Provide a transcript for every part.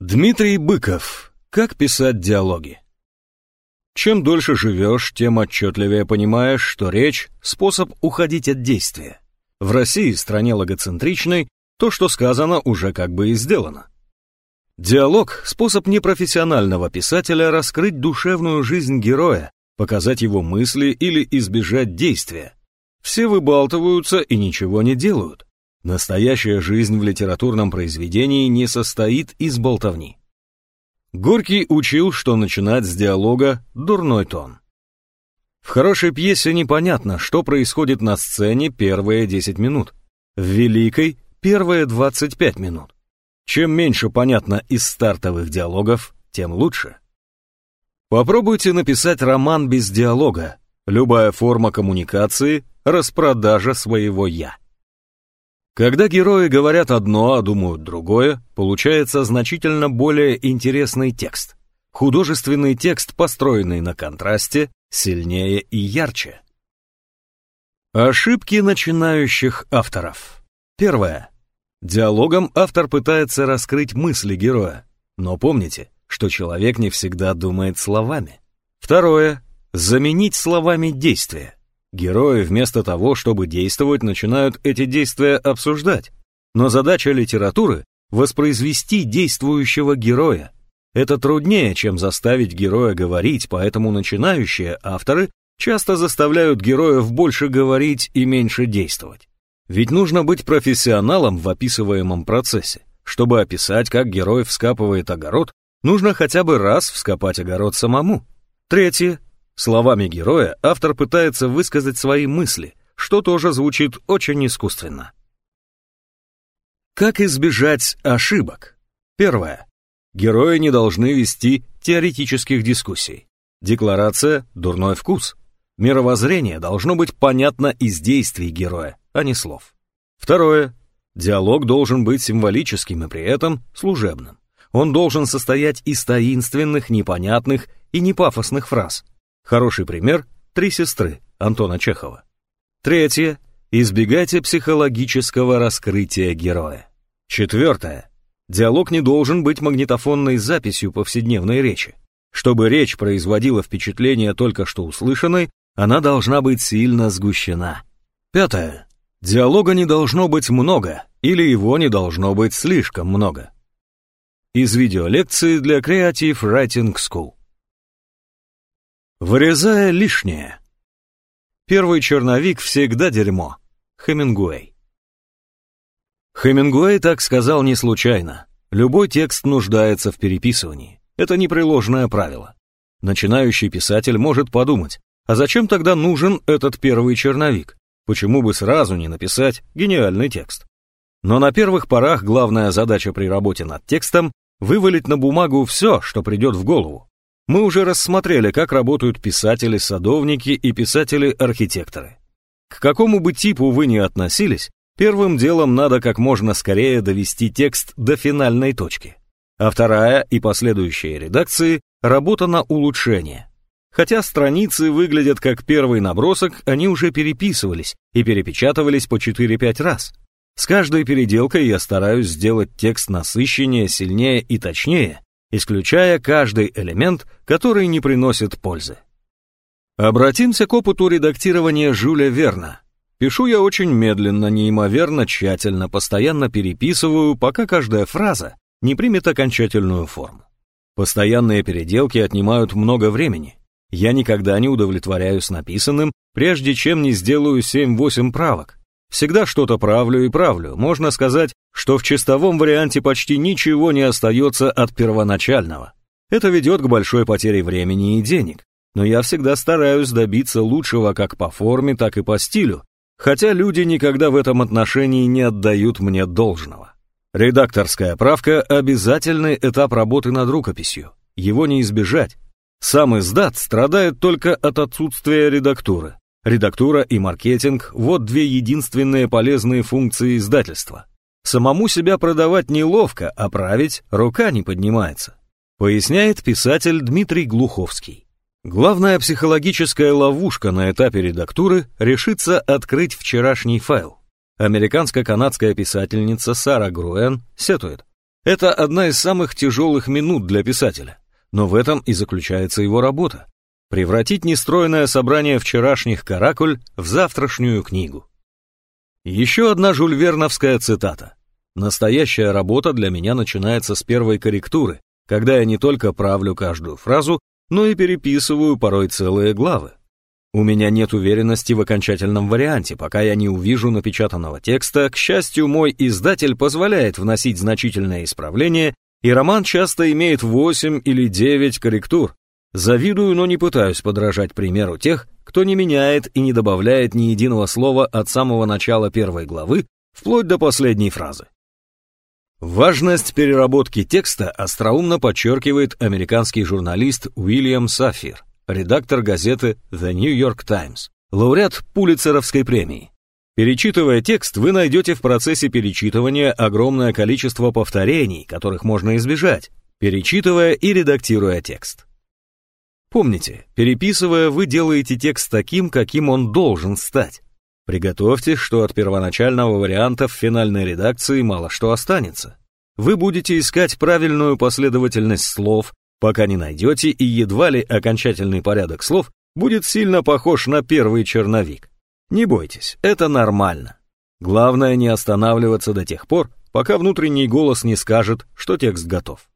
Дмитрий Быков. Как писать диалоги? Чем дольше живешь, тем отчетливее понимаешь, что речь – способ уходить от действия. В России, стране логоцентричной, то, что сказано, уже как бы и сделано. Диалог – способ непрофессионального писателя раскрыть душевную жизнь героя, показать его мысли или избежать действия. Все выбалтываются и ничего не делают. Настоящая жизнь в литературном произведении не состоит из болтовни. Горький учил, что начинать с диалога – дурной тон. В хорошей пьесе непонятно, что происходит на сцене первые 10 минут, в великой – первые 25 минут. Чем меньше понятно из стартовых диалогов, тем лучше. Попробуйте написать роман без диалога. Любая форма коммуникации – распродажа своего «я». Когда герои говорят одно, а думают другое, получается значительно более интересный текст. Художественный текст, построенный на контрасте, сильнее и ярче. Ошибки начинающих авторов. Первое. Диалогом автор пытается раскрыть мысли героя, но помните, что человек не всегда думает словами. Второе. Заменить словами действия. Герои вместо того, чтобы действовать, начинают эти действия обсуждать. Но задача литературы — воспроизвести действующего героя. Это труднее, чем заставить героя говорить, поэтому начинающие авторы часто заставляют героев больше говорить и меньше действовать. Ведь нужно быть профессионалом в описываемом процессе. Чтобы описать, как герой вскапывает огород, нужно хотя бы раз вскопать огород самому. Третье Словами героя автор пытается высказать свои мысли, что тоже звучит очень искусственно. Как избежать ошибок? Первое. Герои не должны вести теоретических дискуссий. Декларация – дурной вкус. Мировоззрение должно быть понятно из действий героя, а не слов. Второе. Диалог должен быть символическим и при этом служебным. Он должен состоять из таинственных, непонятных и непафосных фраз, Хороший пример – «Три сестры» Антона Чехова. Третье – избегайте психологического раскрытия героя. Четвертое – диалог не должен быть магнитофонной записью повседневной речи. Чтобы речь производила впечатление только что услышанной, она должна быть сильно сгущена. Пятое. Диалога не должно быть много, или его не должно быть слишком много. Из видеолекции для Creative Writing School. Вырезая лишнее. Первый черновик всегда дерьмо. Хемингуэй. Хемингуэй так сказал не случайно. Любой текст нуждается в переписывании. Это непреложное правило. Начинающий писатель может подумать, а зачем тогда нужен этот первый черновик? Почему бы сразу не написать гениальный текст? Но на первых порах главная задача при работе над текстом — вывалить на бумагу все, что придет в голову. Мы уже рассмотрели, как работают писатели-садовники и писатели-архитекторы. К какому бы типу вы ни относились, первым делом надо как можно скорее довести текст до финальной точки. А вторая и последующие редакции – работа на улучшение. Хотя страницы выглядят как первый набросок, они уже переписывались и перепечатывались по 4-5 раз. С каждой переделкой я стараюсь сделать текст насыщеннее, сильнее и точнее, исключая каждый элемент, который не приносит пользы. Обратимся к опыту редактирования Жюля Верна. Пишу я очень медленно, неимоверно тщательно, постоянно переписываю, пока каждая фраза не примет окончательную форму. Постоянные переделки отнимают много времени. Я никогда не удовлетворяюсь написанным, прежде чем не сделаю 7-8 правок. Всегда что-то правлю и правлю. Можно сказать, что в чистовом варианте почти ничего не остается от первоначального. Это ведет к большой потере времени и денег. Но я всегда стараюсь добиться лучшего как по форме, так и по стилю, хотя люди никогда в этом отношении не отдают мне должного. Редакторская правка – обязательный этап работы над рукописью. Его не избежать. Сам издат страдает только от отсутствия редактуры. Редактура и маркетинг – вот две единственные полезные функции издательства. Самому себя продавать неловко, а править рука не поднимается. Поясняет писатель Дмитрий Глуховский. Главная психологическая ловушка на этапе редактуры – решиться открыть вчерашний файл. Американско-канадская писательница Сара Груэн сетует. Это одна из самых тяжелых минут для писателя, но в этом и заключается его работа. Превратить нестроенное собрание вчерашних каракуль в завтрашнюю книгу. Еще одна жульверновская цитата. «Настоящая работа для меня начинается с первой корректуры, когда я не только правлю каждую фразу, но и переписываю порой целые главы. У меня нет уверенности в окончательном варианте, пока я не увижу напечатанного текста. К счастью, мой издатель позволяет вносить значительные исправления, и роман часто имеет 8 или 9 корректур. Завидую, но не пытаюсь подражать примеру тех, кто не меняет и не добавляет ни единого слова от самого начала первой главы вплоть до последней фразы. Важность переработки текста остроумно подчеркивает американский журналист Уильям Сафир, редактор газеты The New York Times, лауреат Пулицеровской премии. Перечитывая текст, вы найдете в процессе перечитывания огромное количество повторений, которых можно избежать, перечитывая и редактируя текст. Помните, переписывая, вы делаете текст таким, каким он должен стать. Приготовьтесь, что от первоначального варианта в финальной редакции мало что останется. Вы будете искать правильную последовательность слов, пока не найдете, и едва ли окончательный порядок слов будет сильно похож на первый черновик. Не бойтесь, это нормально. Главное не останавливаться до тех пор, пока внутренний голос не скажет, что текст готов.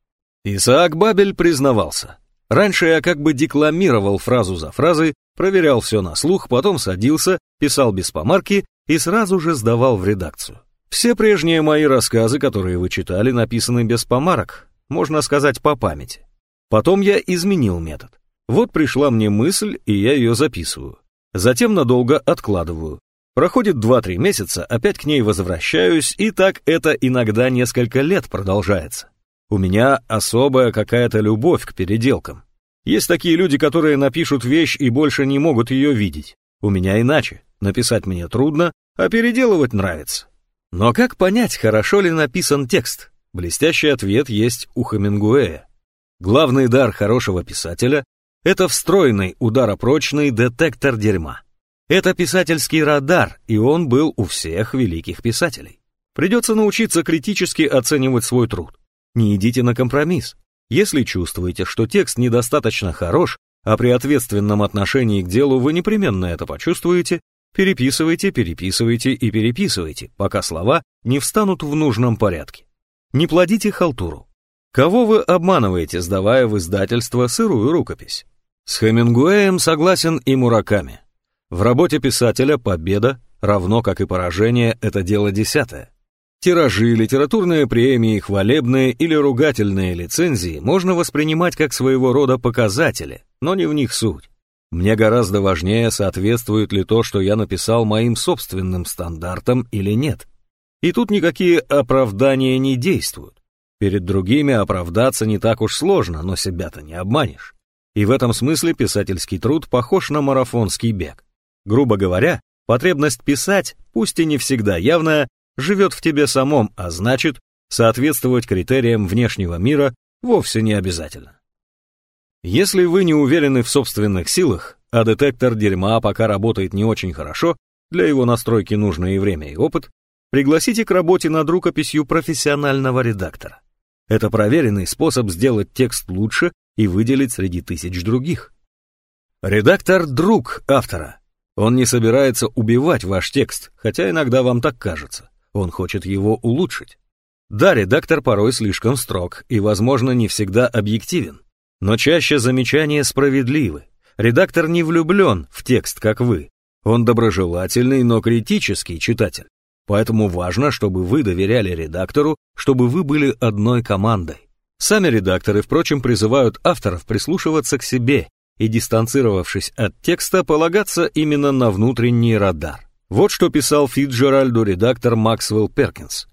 Исаак Бабель признавался. Раньше я как бы декламировал фразу за фразой, проверял все на слух, потом садился, писал без помарки и сразу же сдавал в редакцию. Все прежние мои рассказы, которые вы читали, написаны без помарок, можно сказать, по памяти. Потом я изменил метод. Вот пришла мне мысль, и я ее записываю. Затем надолго откладываю. Проходит 2-3 месяца, опять к ней возвращаюсь, и так это иногда несколько лет продолжается. У меня особая какая-то любовь к переделкам. Есть такие люди, которые напишут вещь и больше не могут ее видеть. У меня иначе. Написать мне трудно, а переделывать нравится. Но как понять, хорошо ли написан текст? Блестящий ответ есть у Хемингуэя. Главный дар хорошего писателя — это встроенный ударопрочный детектор дерьма. Это писательский радар, и он был у всех великих писателей. Придется научиться критически оценивать свой труд. Не идите на компромисс. Если чувствуете, что текст недостаточно хорош, а при ответственном отношении к делу вы непременно это почувствуете, переписывайте, переписывайте и переписывайте, пока слова не встанут в нужном порядке. Не плодите халтуру. Кого вы обманываете, сдавая в издательство сырую рукопись? С Хемингуэем согласен и Мураками. В работе писателя победа, равно как и поражение, это дело десятое. Тиражи, литературные премии, хвалебные или ругательные лицензии можно воспринимать как своего рода показатели, но не в них суть. Мне гораздо важнее, соответствует ли то, что я написал моим собственным стандартам или нет. И тут никакие оправдания не действуют. Перед другими оправдаться не так уж сложно, но себя-то не обманешь. И в этом смысле писательский труд похож на марафонский бег. Грубо говоря, потребность писать, пусть и не всегда явная, живет в тебе самом, а значит, соответствовать критериям внешнего мира вовсе не обязательно. Если вы не уверены в собственных силах, а детектор дерьма пока работает не очень хорошо, для его настройки нужно и время, и опыт, пригласите к работе над рукописью профессионального редактора. Это проверенный способ сделать текст лучше и выделить среди тысяч других. Редактор – друг автора. Он не собирается убивать ваш текст, хотя иногда вам так кажется. Он хочет его улучшить. Да, редактор порой слишком строг и, возможно, не всегда объективен. Но чаще замечания справедливы. Редактор не влюблен в текст, как вы. Он доброжелательный, но критический читатель. Поэтому важно, чтобы вы доверяли редактору, чтобы вы были одной командой. Сами редакторы, впрочем, призывают авторов прислушиваться к себе и, дистанцировавшись от текста, полагаться именно на внутренний радар. Вот что писал Фитджеральду редактор Максвелл Перкинс.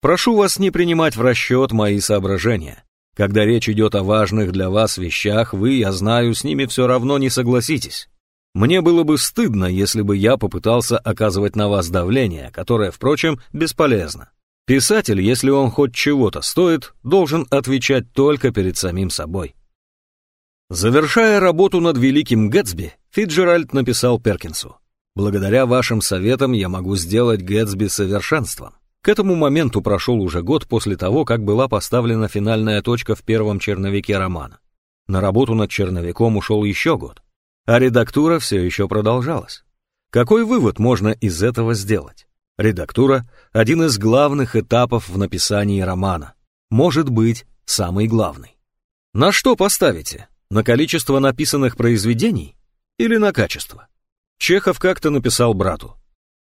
«Прошу вас не принимать в расчет мои соображения. Когда речь идет о важных для вас вещах, вы, я знаю, с ними все равно не согласитесь. Мне было бы стыдно, если бы я попытался оказывать на вас давление, которое, впрочем, бесполезно. Писатель, если он хоть чего-то стоит, должен отвечать только перед самим собой. Завершая работу над Великим Гэтсби, Фиджеральд написал Перкинсу. «Благодаря вашим советам я могу сделать Гэтсби совершенством. К этому моменту прошел уже год после того, как была поставлена финальная точка в первом черновике романа. На работу над черновиком ушел еще год, а редактура все еще продолжалась. Какой вывод можно из этого сделать? Редактура – один из главных этапов в написании романа. Может быть, самый главный. На что поставите? На количество написанных произведений или на качество? Чехов как-то написал брату.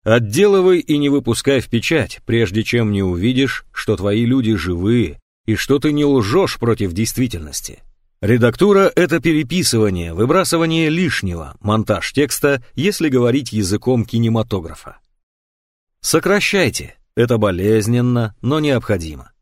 Отделывай и не выпускай в печать, прежде чем не увидишь, что твои люди живые и что ты не лжешь против действительности. Редактура — это переписывание, выбрасывание лишнего, монтаж текста, если говорить языком кинематографа. Сокращайте, это болезненно, но необходимо.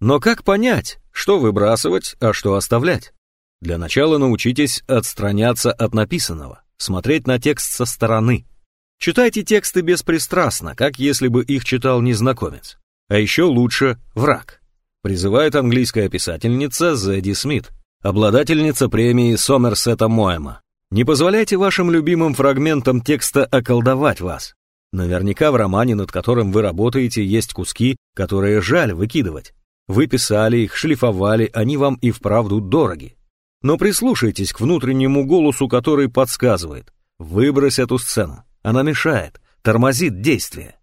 Но как понять, что выбрасывать, а что оставлять? Для начала научитесь отстраняться от написанного, смотреть на текст со стороны — Читайте тексты беспристрастно, как если бы их читал незнакомец. А еще лучше враг. Призывает английская писательница Зэдди Смит, обладательница премии Сомерсета Моэма. Не позволяйте вашим любимым фрагментам текста околдовать вас. Наверняка в романе, над которым вы работаете, есть куски, которые жаль выкидывать. Вы писали их, шлифовали, они вам и вправду дороги. Но прислушайтесь к внутреннему голосу, который подсказывает. Выбрось эту сцену. Она мешает, тормозит действие.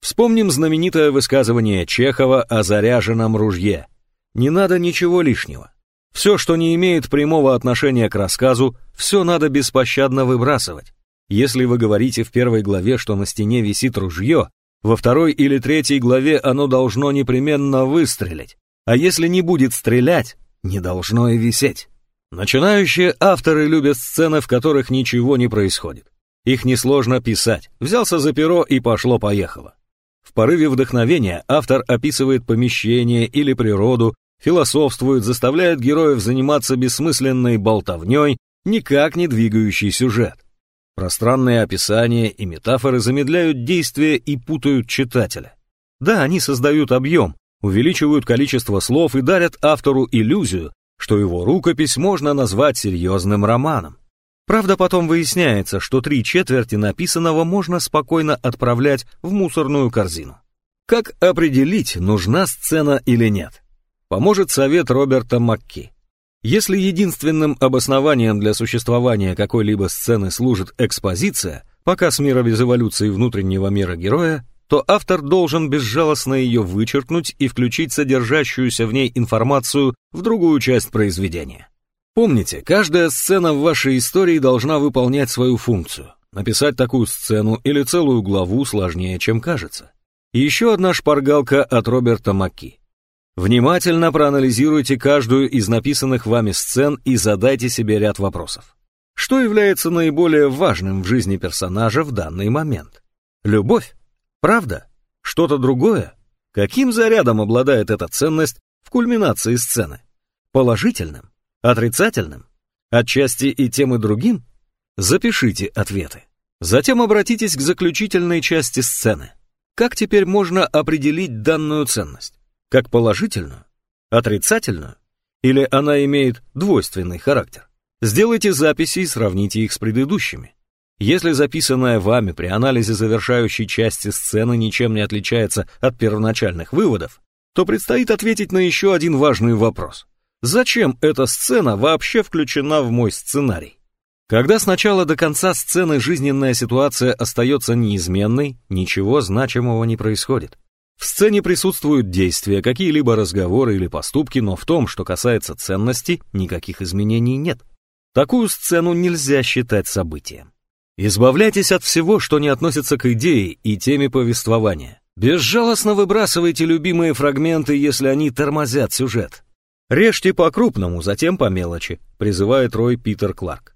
Вспомним знаменитое высказывание Чехова о заряженном ружье. Не надо ничего лишнего. Все, что не имеет прямого отношения к рассказу, все надо беспощадно выбрасывать. Если вы говорите в первой главе, что на стене висит ружье, во второй или третьей главе оно должно непременно выстрелить. А если не будет стрелять, не должно и висеть. Начинающие авторы любят сцены, в которых ничего не происходит. Их несложно писать. Взялся за перо и пошло-поехало. В порыве вдохновения автор описывает помещение или природу, философствует, заставляет героев заниматься бессмысленной болтовней, никак не двигающий сюжет. Пространные описания и метафоры замедляют действие и путают читателя. Да, они создают объем, увеличивают количество слов и дарят автору иллюзию, что его рукопись можно назвать серьезным романом. Правда, потом выясняется, что три четверти написанного можно спокойно отправлять в мусорную корзину. Как определить, нужна сцена или нет? Поможет совет Роберта Макки. Если единственным обоснованием для существования какой-либо сцены служит экспозиция, показ мира без эволюции внутреннего мира героя, то автор должен безжалостно ее вычеркнуть и включить содержащуюся в ней информацию в другую часть произведения. Помните, каждая сцена в вашей истории должна выполнять свою функцию. Написать такую сцену или целую главу сложнее, чем кажется. Еще одна шпаргалка от Роберта Макки. Внимательно проанализируйте каждую из написанных вами сцен и задайте себе ряд вопросов. Что является наиболее важным в жизни персонажа в данный момент? Любовь? Правда? Что-то другое? Каким зарядом обладает эта ценность в кульминации сцены? Положительным? Отрицательным? Отчасти и тем и другим? Запишите ответы. Затем обратитесь к заключительной части сцены. Как теперь можно определить данную ценность? Как положительную? Отрицательную? Или она имеет двойственный характер? Сделайте записи и сравните их с предыдущими. Если записанное вами при анализе завершающей части сцены ничем не отличается от первоначальных выводов, то предстоит ответить на еще один важный вопрос. Зачем эта сцена вообще включена в мой сценарий? Когда с начала до конца сцены жизненная ситуация остается неизменной, ничего значимого не происходит. В сцене присутствуют действия, какие-либо разговоры или поступки, но в том, что касается ценности, никаких изменений нет. Такую сцену нельзя считать событием. Избавляйтесь от всего, что не относится к идее и теме повествования. Безжалостно выбрасывайте любимые фрагменты, если они тормозят сюжет. «Режьте по-крупному, затем по мелочи», призывает Рой Питер Кларк.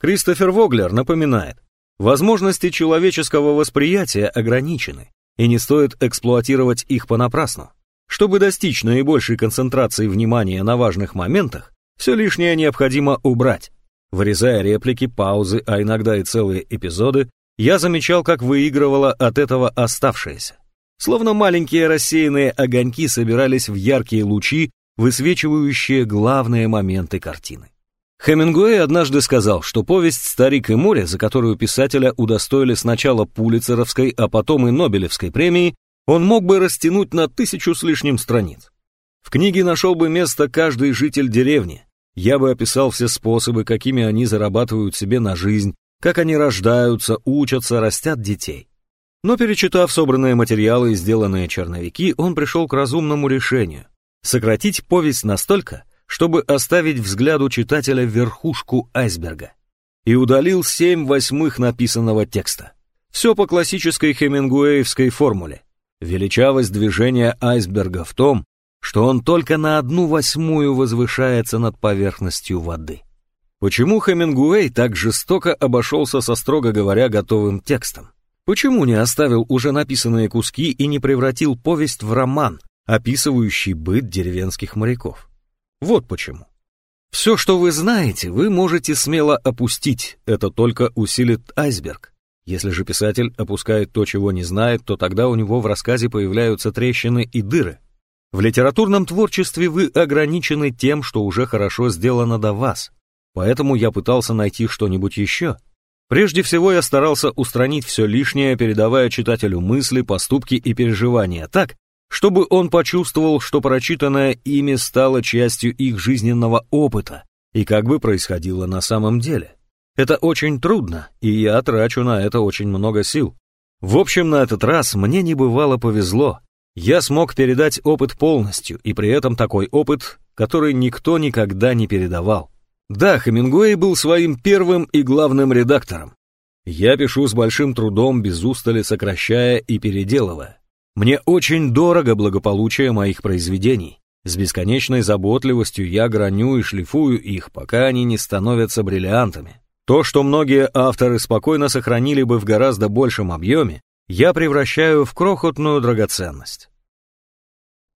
Кристофер Воглер напоминает, возможности человеческого восприятия ограничены, и не стоит эксплуатировать их понапрасну. Чтобы достичь наибольшей концентрации внимания на важных моментах, все лишнее необходимо убрать. Вырезая реплики, паузы, а иногда и целые эпизоды, я замечал, как выигрывало от этого оставшееся. Словно маленькие рассеянные огоньки собирались в яркие лучи высвечивающие главные моменты картины. Хемингуэй однажды сказал, что повесть «Старик и море», за которую писателя удостоили сначала Пулицеровской, а потом и Нобелевской премии, он мог бы растянуть на тысячу с лишним страниц. В книге нашел бы место каждый житель деревни. Я бы описал все способы, какими они зарабатывают себе на жизнь, как они рождаются, учатся, растят детей. Но перечитав собранные материалы и сделанные черновики, он пришел к разумному решению — сократить повесть настолько, чтобы оставить взгляду читателя верхушку айсберга. И удалил семь восьмых написанного текста. Все по классической хемингуэевской формуле. Величавость движения айсберга в том, что он только на одну восьмую возвышается над поверхностью воды. Почему Хемингуэй так жестоко обошелся со, строго говоря, готовым текстом? Почему не оставил уже написанные куски и не превратил повесть в роман, описывающий быт деревенских моряков? Вот почему. Все, что вы знаете, вы можете смело опустить, это только усилит айсберг. Если же писатель опускает то, чего не знает, то тогда у него в рассказе появляются трещины и дыры. В литературном творчестве вы ограничены тем, что уже хорошо сделано до вас, поэтому я пытался найти что-нибудь еще. Прежде всего я старался устранить все лишнее, передавая читателю мысли, поступки и переживания так, чтобы он почувствовал, что прочитанное ими стало частью их жизненного опыта и как бы происходило на самом деле. Это очень трудно, и я трачу на это очень много сил. В общем, на этот раз мне не бывало повезло. Я смог передать опыт полностью, и при этом такой опыт, который никто никогда не передавал. Да, Хемингуэй был своим первым и главным редактором. Я пишу с большим трудом, без устали сокращая и переделывая. Мне очень дорого благополучие моих произведений. С бесконечной заботливостью я граню и шлифую их, пока они не становятся бриллиантами. То, что многие авторы спокойно сохранили бы в гораздо большем объеме, я превращаю в крохотную драгоценность.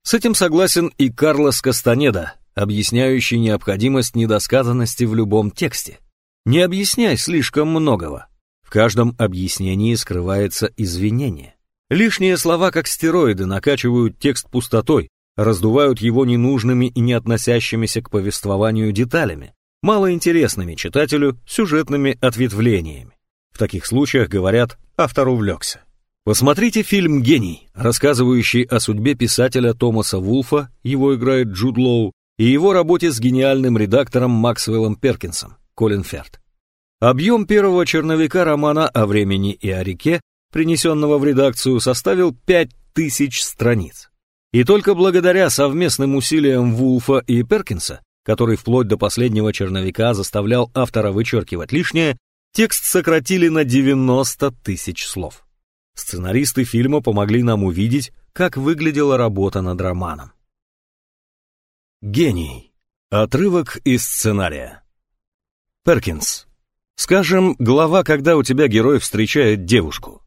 С этим согласен и Карлос Кастанеда, объясняющий необходимость недосказанности в любом тексте. Не объясняй слишком многого. В каждом объяснении скрывается извинение. Лишние слова, как стероиды, накачивают текст пустотой, раздувают его ненужными и не относящимися к повествованию деталями, малоинтересными читателю сюжетными ответвлениями. В таких случаях говорят «автор увлекся». Посмотрите фильм «Гений», рассказывающий о судьбе писателя Томаса Вулфа, его играет Джуд Лоу, и его работе с гениальным редактором Максвеллом Перкинсом, Колин Ферд. Объем первого черновика романа о времени и о реке, принесенного в редакцию, составил 5000 страниц. И только благодаря совместным усилиям Вулфа и Перкинса, который вплоть до последнего черновика заставлял автора вычеркивать лишнее, текст сократили на 90 тысяч слов. Сценаристы фильма помогли нам увидеть, как выглядела работа над романом. Гений. Отрывок из сценария. Перкинс. Скажем, глава, когда у тебя герой встречает девушку.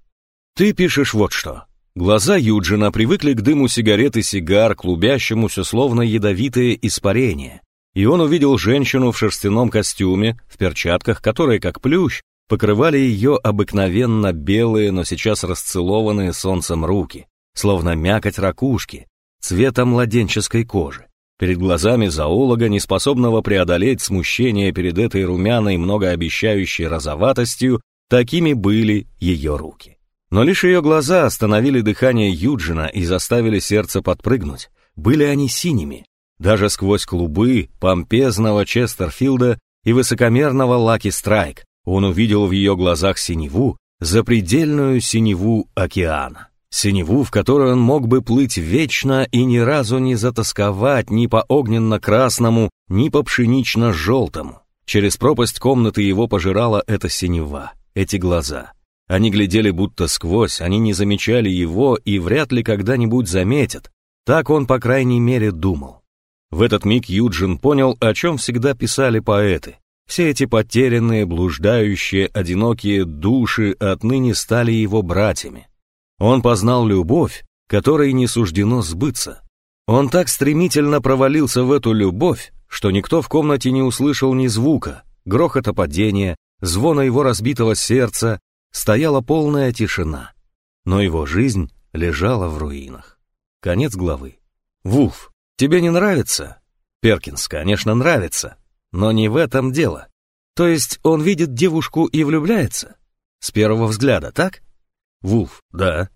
Ты пишешь вот что. Глаза Юджина привыкли к дыму сигарет и сигар, клубящемуся словно ядовитое испарение. И он увидел женщину в шерстяном костюме, в перчатках, которые, как плющ, покрывали ее обыкновенно белые, но сейчас расцелованные солнцем руки, словно мякоть ракушки, цвета младенческой кожи. Перед глазами зоолога, неспособного преодолеть смущение перед этой румяной, многообещающей розоватостью, такими были ее руки. Но лишь ее глаза остановили дыхание Юджина и заставили сердце подпрыгнуть. Были они синими, даже сквозь клубы помпезного Честерфилда и высокомерного Лаки Страйк. Он увидел в ее глазах синеву, запредельную синеву океана синеву, в которой он мог бы плыть вечно и ни разу не затасковать ни по огненно-красному, ни по пшенично-желтому. Через пропасть комнаты его пожирала эта синева, эти глаза. Они глядели будто сквозь, они не замечали его и вряд ли когда-нибудь заметят. Так он, по крайней мере, думал. В этот миг Юджин понял, о чем всегда писали поэты. Все эти потерянные, блуждающие, одинокие души отныне стали его братьями. Он познал любовь, которой не суждено сбыться. Он так стремительно провалился в эту любовь, что никто в комнате не услышал ни звука, грохота падения, звона его разбитого сердца, стояла полная тишина. Но его жизнь лежала в руинах. Конец главы. Вулф, тебе не нравится? Перкинс, конечно, нравится, но не в этом дело. То есть он видит девушку и влюбляется? С первого взгляда, так? Вулф, да.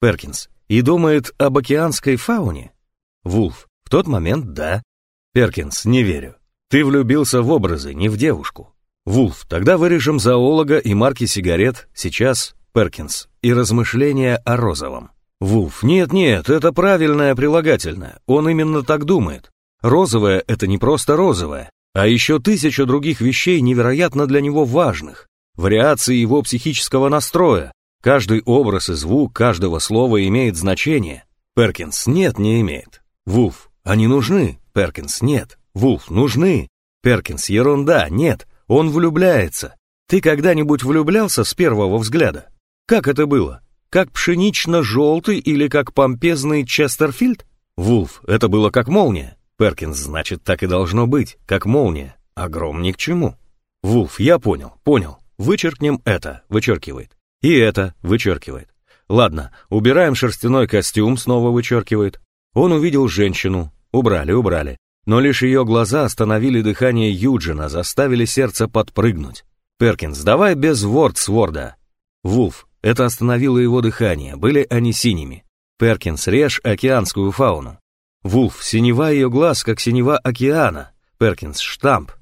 Перкинс, И думает об океанской фауне? Вулф, в тот момент да. Перкинс, не верю. Ты влюбился в образы, не в девушку. Вулф, тогда вырежем зоолога и марки сигарет, сейчас Перкинс, и размышления о розовом. Вулф, нет-нет, это правильное прилагательное, он именно так думает. Розовое — это не просто розовое, а еще тысяча других вещей невероятно для него важных, вариации его психического настроя. Каждый образ и звук каждого слова имеет значение. Перкинс, нет, не имеет. Вулф, они нужны. Перкинс, нет. Вулф, нужны. Перкинс, ерунда, нет. Он влюбляется. Ты когда-нибудь влюблялся с первого взгляда? Как это было? Как пшенично-желтый или как помпезный Честерфильд? Вулф, это было как молния. Перкинс, значит, так и должно быть, как молния. А гром ни к чему. Вулф, я понял, понял. Вычеркнем это, вычеркивает. И это, вычеркивает. Ладно, убираем шерстяной костюм, снова вычеркивает. Он увидел женщину. Убрали, убрали. Но лишь ее глаза остановили дыхание Юджина, заставили сердце подпрыгнуть. Перкинс, давай без ворд-сворда. Вулф, это остановило его дыхание, были они синими. Перкинс, режь океанскую фауну. Вулф, синева ее глаз, как синева океана. Перкинс, штамп.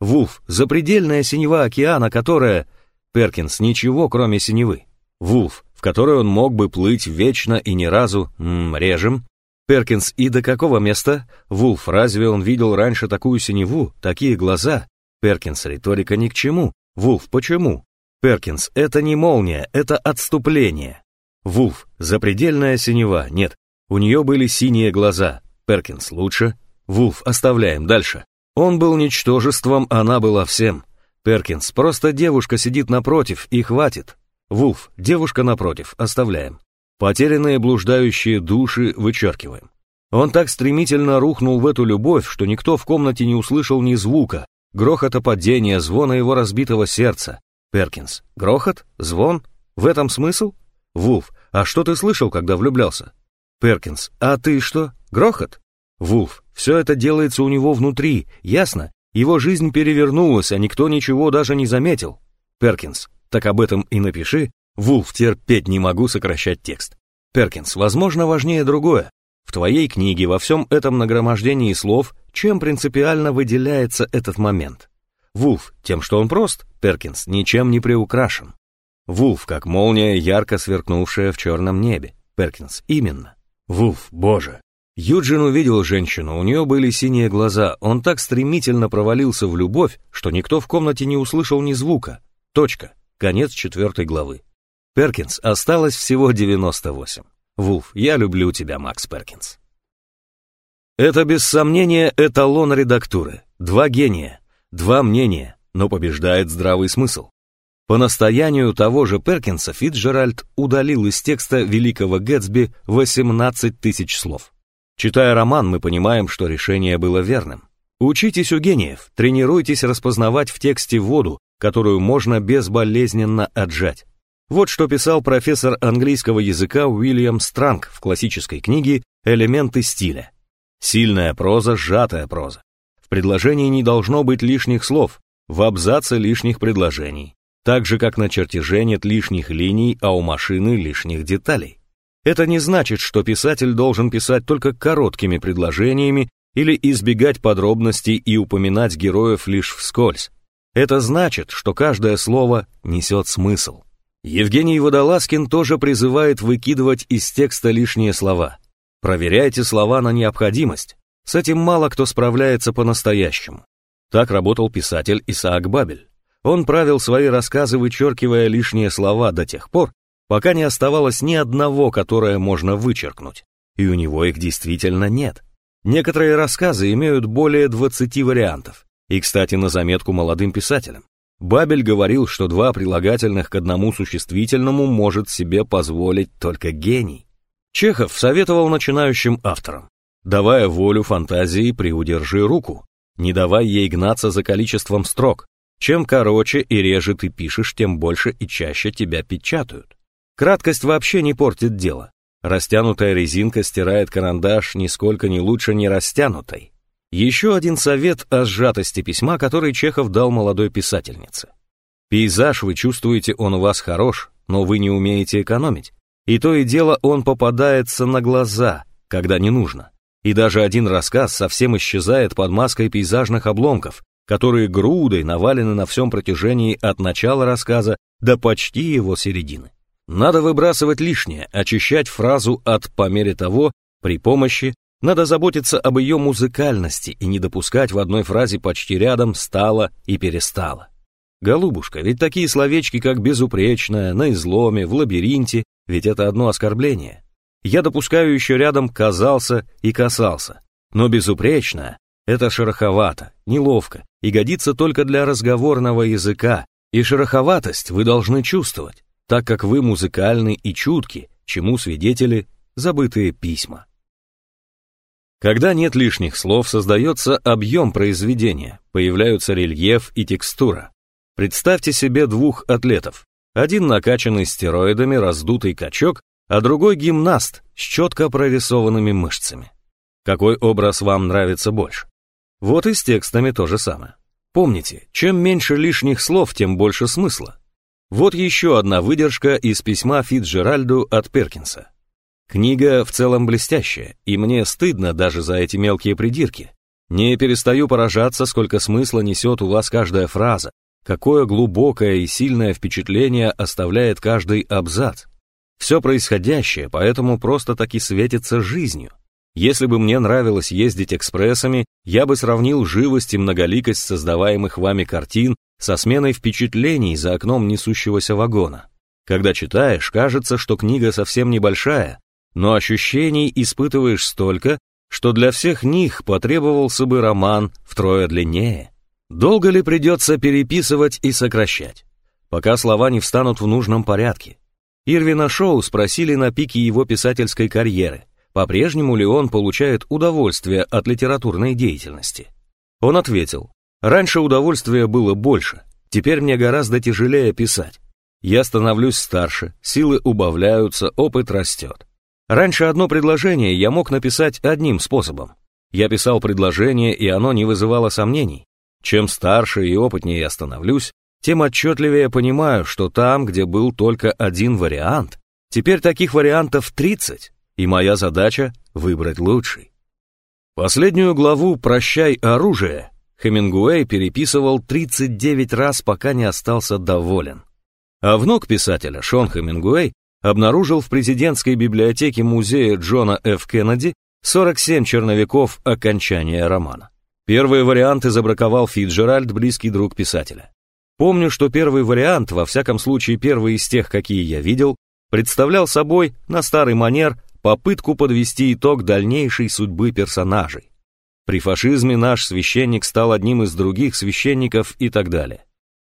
Вулф, запредельная синева океана, которая... Перкинс, ничего, кроме синевы. Вулф, в которой он мог бы плыть вечно и ни разу... М режем. Перкинс, и до какого места? Вулф, разве он видел раньше такую синеву, такие глаза? Перкинс, риторика ни к чему. Вулф, почему? Перкинс, это не молния, это отступление. Вулф, запредельная синева, нет, у нее были синие глаза. Перкинс, лучше. Вулф, оставляем, дальше. Он был ничтожеством, она была всем. Перкинс, просто девушка сидит напротив, и хватит. Вулф, девушка напротив, оставляем. Потерянные блуждающие души вычеркиваем. Он так стремительно рухнул в эту любовь, что никто в комнате не услышал ни звука, грохота падения, звона его разбитого сердца, Перкинс. Грохот? Звон? В этом смысл? Вулф. А что ты слышал, когда влюблялся? Перкинс. А ты что? Грохот? Вулф. Все это делается у него внутри, ясно? Его жизнь перевернулась, а никто ничего даже не заметил. Перкинс. Так об этом и напиши. Вулф, терпеть не могу сокращать текст. Перкинс. Возможно, важнее другое. В твоей книге во всем этом нагромождении слов, чем принципиально выделяется этот момент? Вулф тем, что он прост, Перкинс ничем не приукрашен. Вулф, как молния, ярко сверкнувшая в черном небе. Перкинс, именно. Вулф, боже. Юджин увидел женщину, у нее были синие глаза, он так стремительно провалился в любовь, что никто в комнате не услышал ни звука. Точка. Конец четвертой главы. Перкинс, осталось всего 98. Вулф, я люблю тебя, Макс Перкинс. Это без сомнения эталон редактуры. Два гения, Два мнения, но побеждает здравый смысл. По настоянию того же Перкинса Фитджеральд удалил из текста великого Гэтсби 18 тысяч слов. Читая роман, мы понимаем, что решение было верным. Учитесь у гениев, тренируйтесь распознавать в тексте воду, которую можно безболезненно отжать. Вот что писал профессор английского языка Уильям Странг в классической книге «Элементы стиля». Сильная проза, сжатая проза. В предложении не должно быть лишних слов, в абзаце лишних предложений, так же как на чертеже нет лишних линий, а у машины лишних деталей. Это не значит, что писатель должен писать только короткими предложениями или избегать подробностей и упоминать героев лишь вскользь. Это значит, что каждое слово несет смысл. Евгений Водолазкин тоже призывает выкидывать из текста лишние слова. Проверяйте слова на необходимость. С этим мало кто справляется по-настоящему. Так работал писатель Исаак Бабель. Он правил свои рассказы, вычеркивая лишние слова до тех пор, пока не оставалось ни одного, которое можно вычеркнуть. И у него их действительно нет. Некоторые рассказы имеют более 20 вариантов. И, кстати, на заметку молодым писателям. Бабель говорил, что два прилагательных к одному существительному может себе позволить только гений. Чехов советовал начинающим авторам Давая волю фантазии, приудержи руку. Не давай ей гнаться за количеством строк. Чем короче и реже ты пишешь, тем больше и чаще тебя печатают. Краткость вообще не портит дело. Растянутая резинка стирает карандаш нисколько не лучше не растянутой. Еще один совет о сжатости письма, который Чехов дал молодой писательнице. Пейзаж, вы чувствуете, он у вас хорош, но вы не умеете экономить. И то и дело он попадается на глаза, когда не нужно. И даже один рассказ совсем исчезает под маской пейзажных обломков, которые грудой навалены на всем протяжении от начала рассказа до почти его середины. Надо выбрасывать лишнее, очищать фразу от «по мере того» при помощи, надо заботиться об ее музыкальности и не допускать в одной фразе почти рядом «стало» и «перестало». Голубушка, ведь такие словечки, как «безупречная», «на изломе», «в лабиринте», ведь это одно оскорбление. Я допускаю еще рядом «казался» и «касался». Но «безупречная» — это шероховато, неловко и годится только для разговорного языка, и шероховатость вы должны чувствовать, так как вы музыкальны и чутки, чему свидетели забытые письма. Когда нет лишних слов, создается объем произведения, появляются рельеф и текстура. Представьте себе двух атлетов. Один накачанный стероидами раздутый качок, а другой гимнаст с четко прорисованными мышцами. Какой образ вам нравится больше? Вот и с текстами то же самое. Помните, чем меньше лишних слов, тем больше смысла. Вот еще одна выдержка из письма Фитджеральду от Перкинса. Книга в целом блестящая, и мне стыдно даже за эти мелкие придирки. Не перестаю поражаться, сколько смысла несет у вас каждая фраза, какое глубокое и сильное впечатление оставляет каждый абзац. Все происходящее поэтому просто таки светится жизнью. Если бы мне нравилось ездить экспрессами, я бы сравнил живость и многоликость создаваемых вами картин со сменой впечатлений за окном несущегося вагона. Когда читаешь, кажется, что книга совсем небольшая, но ощущений испытываешь столько, что для всех них потребовался бы роман втрое длиннее. Долго ли придется переписывать и сокращать? Пока слова не встанут в нужном порядке. Ирвина Шоу спросили на пике его писательской карьеры – по-прежнему ли он получает удовольствие от литературной деятельности. Он ответил, раньше удовольствия было больше, теперь мне гораздо тяжелее писать. Я становлюсь старше, силы убавляются, опыт растет. Раньше одно предложение я мог написать одним способом. Я писал предложение, и оно не вызывало сомнений. Чем старше и опытнее я становлюсь, тем отчетливее понимаю, что там, где был только один вариант, теперь таких вариантов 30 и моя задача — выбрать лучший. Последнюю главу «Прощай, оружие» Хемингуэй переписывал 39 раз, пока не остался доволен. А внук писателя, Шон Хемингуэй, обнаружил в президентской библиотеке музея Джона Ф. Кеннеди 47 черновиков окончания романа. Первый вариант изобраковал Фиджеральд, близкий друг писателя. Помню, что первый вариант, во всяком случае первый из тех, какие я видел, представлял собой, на старый манер, попытку подвести итог дальнейшей судьбы персонажей. При фашизме наш священник стал одним из других священников и так далее.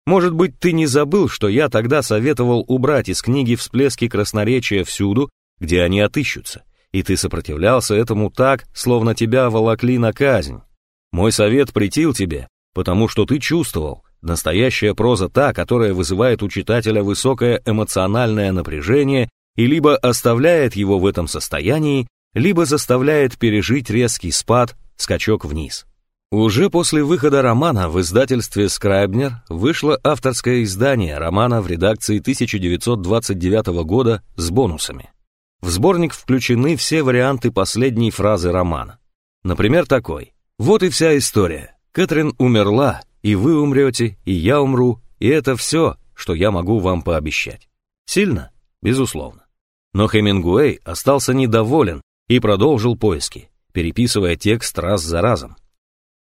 Может быть, ты не забыл, что я тогда советовал убрать из книги всплески красноречия всюду, где они отыщутся, и ты сопротивлялся этому так, словно тебя волокли на казнь. Мой совет претил тебе, потому что ты чувствовал, настоящая проза та, которая вызывает у читателя высокое эмоциональное напряжение и либо оставляет его в этом состоянии, либо заставляет пережить резкий спад, скачок вниз. Уже после выхода романа в издательстве «Скрайбнер» вышло авторское издание романа в редакции 1929 года с бонусами. В сборник включены все варианты последней фразы романа. Например, такой. «Вот и вся история. Кэтрин умерла, и вы умрете, и я умру, и это все, что я могу вам пообещать». Сильно? Безусловно. Но Хемингуэй остался недоволен и продолжил поиски, переписывая текст раз за разом.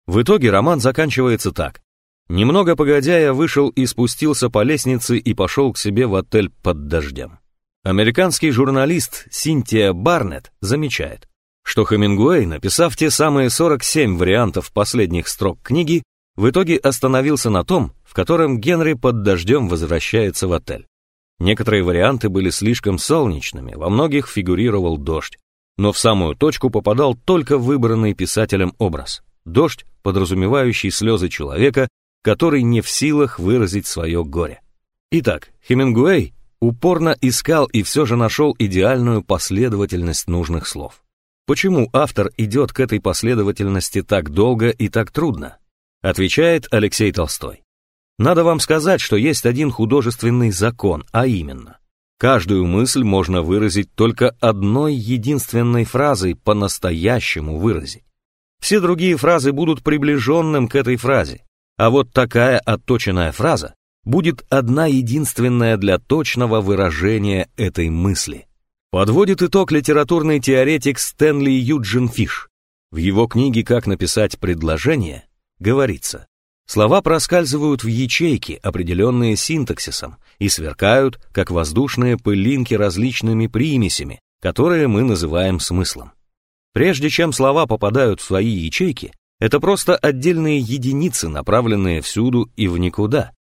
В итоге роман заканчивается так. Немного погодя, я вышел и спустился по лестнице и пошел к себе в отель под дождем. Американский журналист Синтия Барнетт замечает, что Хемингуэй, написав те самые 47 вариантов последних строк книги, в итоге остановился на том, в котором Генри под дождем возвращается в отель. Некоторые варианты были слишком солнечными, во многих фигурировал дождь. Но в самую точку попадал только выбранный писателем образ. Дождь, подразумевающий слезы человека, который не в силах выразить свое горе. Итак, Хемингуэй упорно искал и все же нашел идеальную последовательность нужных слов. Почему автор идет к этой последовательности так долго и так трудно? Отвечает Алексей Толстой. Надо вам сказать, что есть один художественный закон, а именно, Каждую мысль можно выразить только одной единственной фразой по-настоящему выразить. Все другие фразы будут приближенным к этой фразе, а вот такая отточенная фраза будет одна единственная для точного выражения этой мысли. Подводит итог литературный теоретик Стэнли Юджин Фиш. В его книге «Как написать предложение» говорится, слова проскальзывают в ячейки, определенные синтаксисом, и сверкают, как воздушные пылинки различными примесями, которые мы называем смыслом. Прежде чем слова попадают в свои ячейки, это просто отдельные единицы, направленные всюду и в никуда.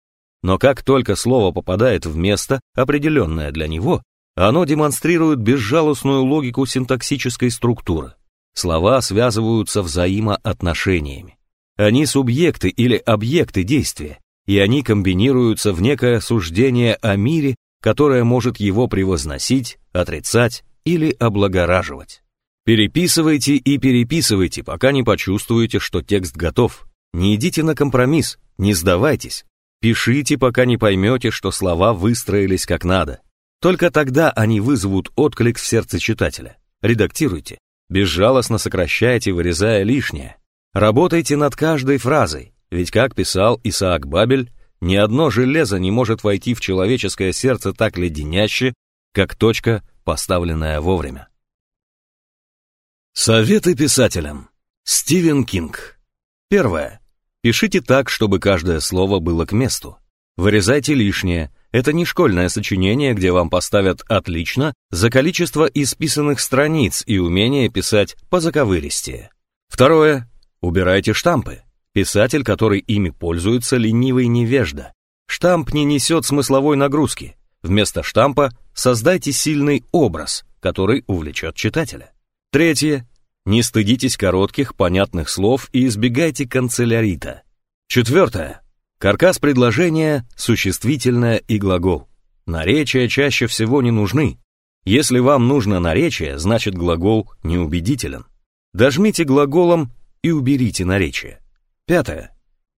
Но как только слово попадает в место, определенное для него, оно демонстрирует безжалостную логику синтаксической структуры. Слова связываются взаимоотношениями. Они субъекты или объекты действия, и они комбинируются в некое суждение о мире, которое может его превозносить, отрицать или облагораживать. Переписывайте и переписывайте, пока не почувствуете, что текст готов. Не идите на компромисс, не сдавайтесь. Пишите, пока не поймете, что слова выстроились как надо. Только тогда они вызовут отклик в сердце читателя. Редактируйте. Безжалостно сокращайте, вырезая лишнее. Работайте над каждой фразой, ведь, как писал Исаак Бабель, ни одно железо не может войти в человеческое сердце так леденяще, как точка, поставленная вовремя. Советы писателям. Стивен Кинг. Первое. Пишите так, чтобы каждое слово было к месту. Вырезайте лишнее. Это не школьное сочинение, где вам поставят «отлично» за количество исписанных страниц и умение писать по заковыристее. Второе. Убирайте штампы. Писатель, который ими пользуется, ленивый невежда. Штамп не несет смысловой нагрузки. Вместо штампа создайте сильный образ, который увлечет читателя. Третье. Не стыдитесь коротких, понятных слов и избегайте канцелярита. Четвертое. Каркас предложения – существительное и глагол. Наречия чаще всего не нужны. Если вам нужно наречие, значит глагол неубедителен. Дожмите глаголом и уберите наречие. Пятое.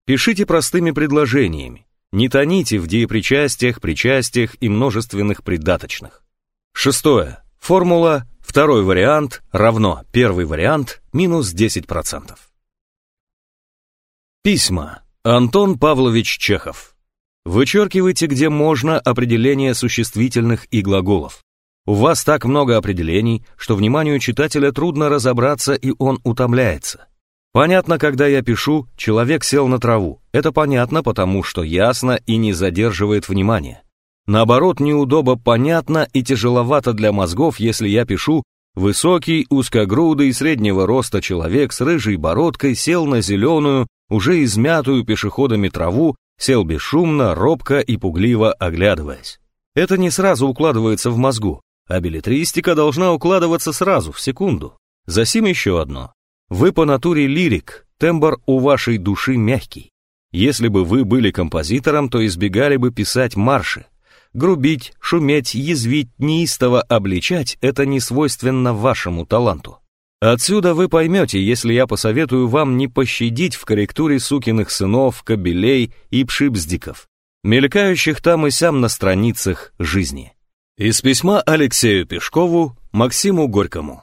Пишите простыми предложениями. Не тоните в деепричастиях, причастиях и множественных придаточных. Шестое. Формула второй вариант равно первый вариант минус 10%. Письма. Антон Павлович Чехов. Вычеркивайте, где можно, определение существительных и глаголов. У вас так много определений, что вниманию читателя трудно разобраться и он утомляется. Понятно, когда я пишу «человек сел на траву». Это понятно, потому что ясно и не задерживает внимания. Наоборот, неудобно понятно и тяжеловато для мозгов, если я пишу «высокий, узкогрудый, среднего роста человек с рыжей бородкой сел на зеленую, уже измятую пешеходами траву, сел бесшумно, робко и пугливо оглядываясь». Это не сразу укладывается в мозгу, а билетристика должна укладываться сразу, в секунду. Засим еще одно. Вы по натуре лирик, тембр у вашей души мягкий. Если бы вы были композитором, то избегали бы писать марши. Грубить, шуметь, язвить, неистово обличать – это не свойственно вашему таланту. Отсюда вы поймете, если я посоветую вам не пощадить в корректуре сукиных сынов, кобелей и пшибздиков, мелькающих там и сям на страницах жизни. Из письма Алексею Пешкову, Максиму Горькому.